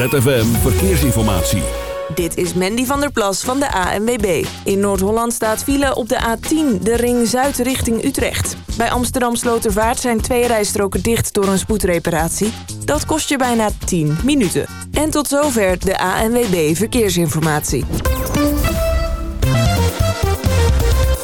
ZFM Verkeersinformatie. Dit is Mandy van der Plas van de ANWB. In Noord-Holland staat file op de A10, de ring zuid richting Utrecht. Bij Amsterdam Slotervaart zijn twee rijstroken dicht door een spoedreparatie. Dat kost je bijna 10 minuten. En tot zover de ANWB Verkeersinformatie.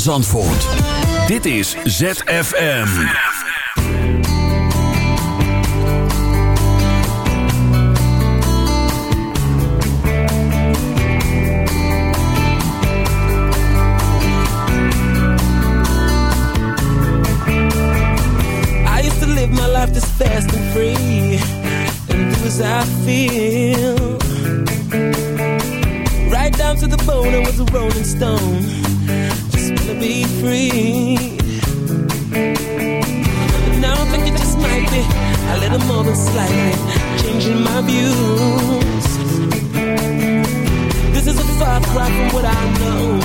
Van Zandvoort. Dit is ZFM. I used to live my life this fast and free. And do as I feel. Right down to the bone, I was a rolling stone more than slightly changing my views. This is a far cry from what I know.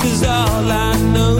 Cause all I know,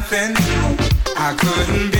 nothing. I couldn't be.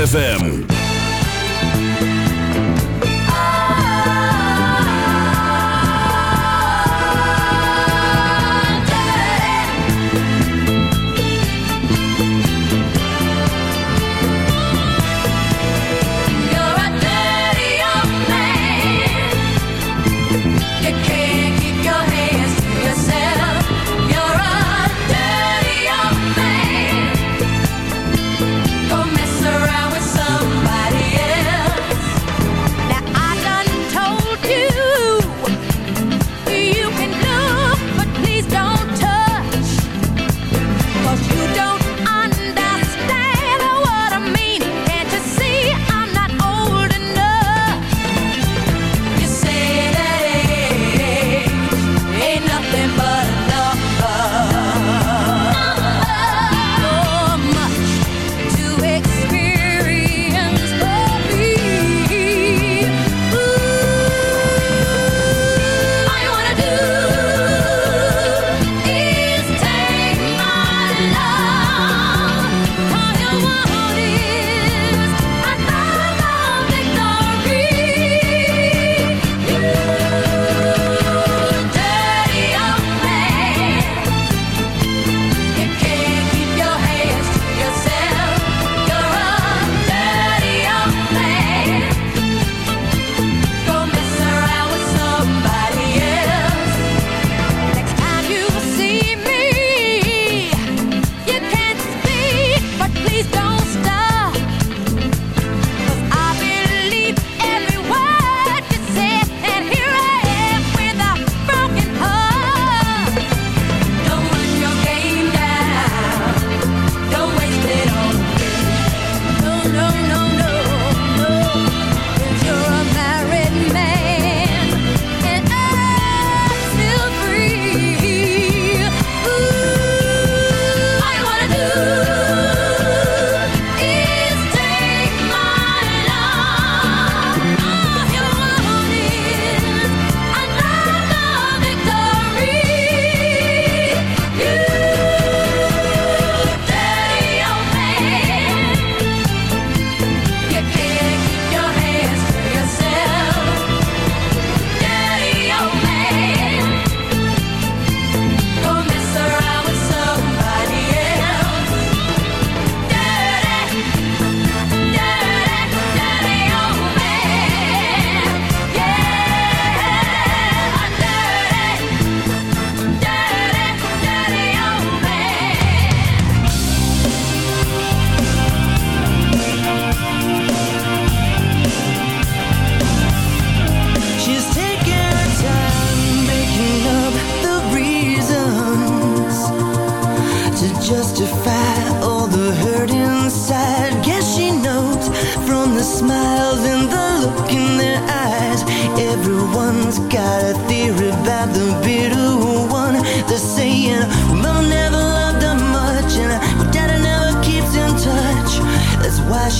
ZFM.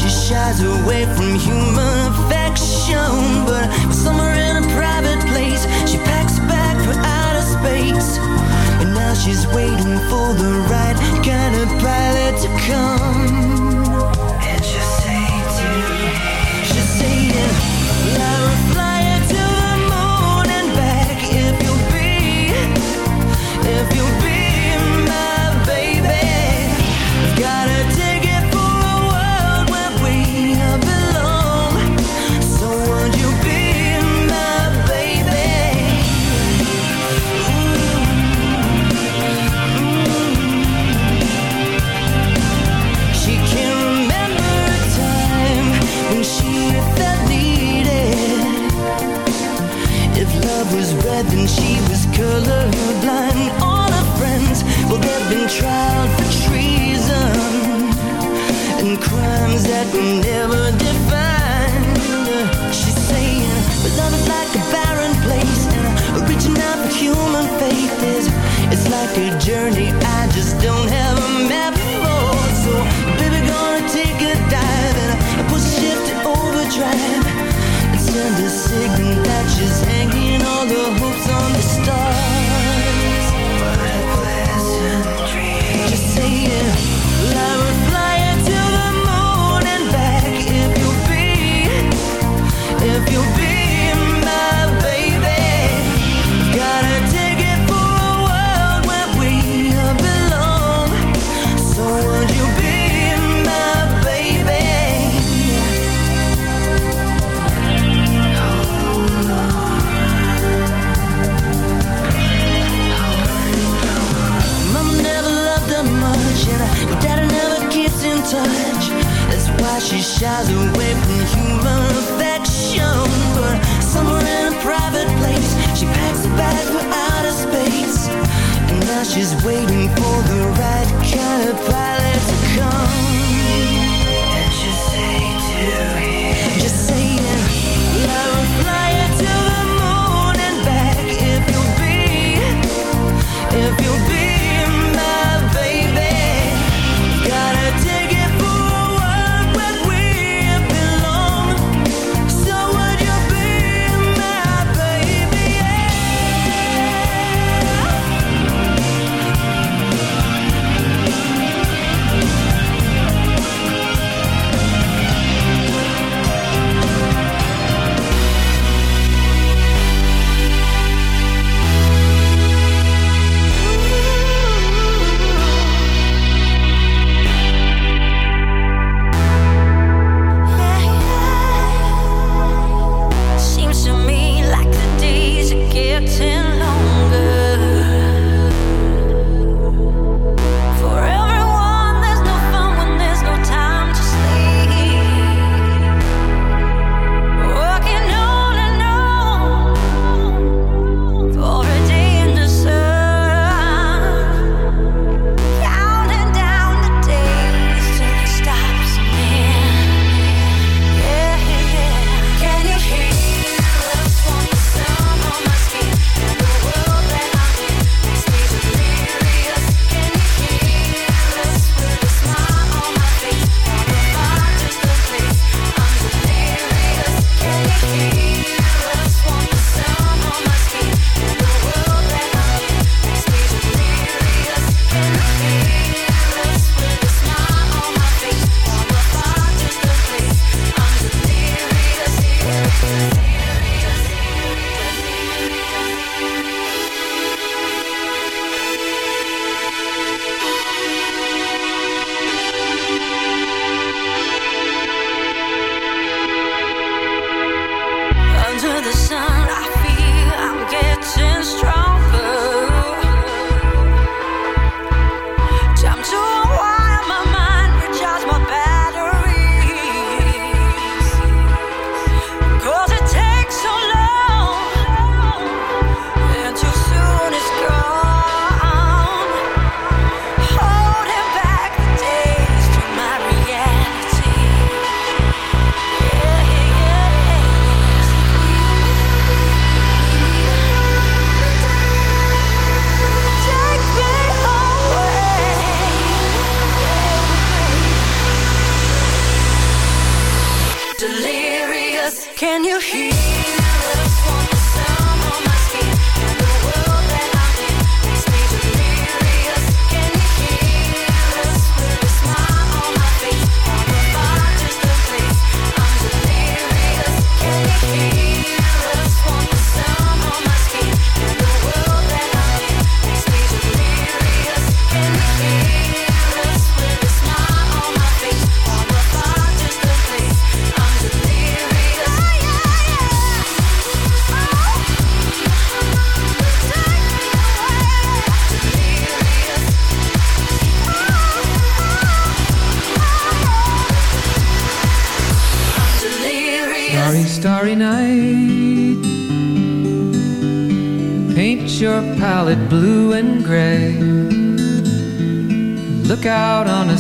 She shies away from human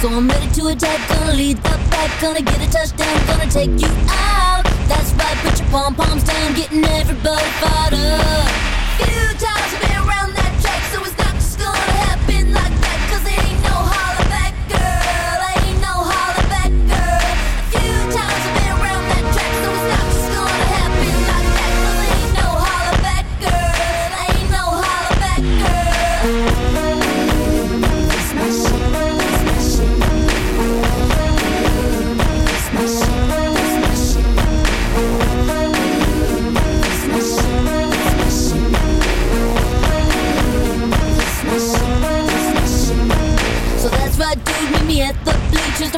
So I'm ready to attack, gonna lead the back, gonna get a touchdown, gonna take you out. That's right, put your pom poms down, getting everybody fired up. Few times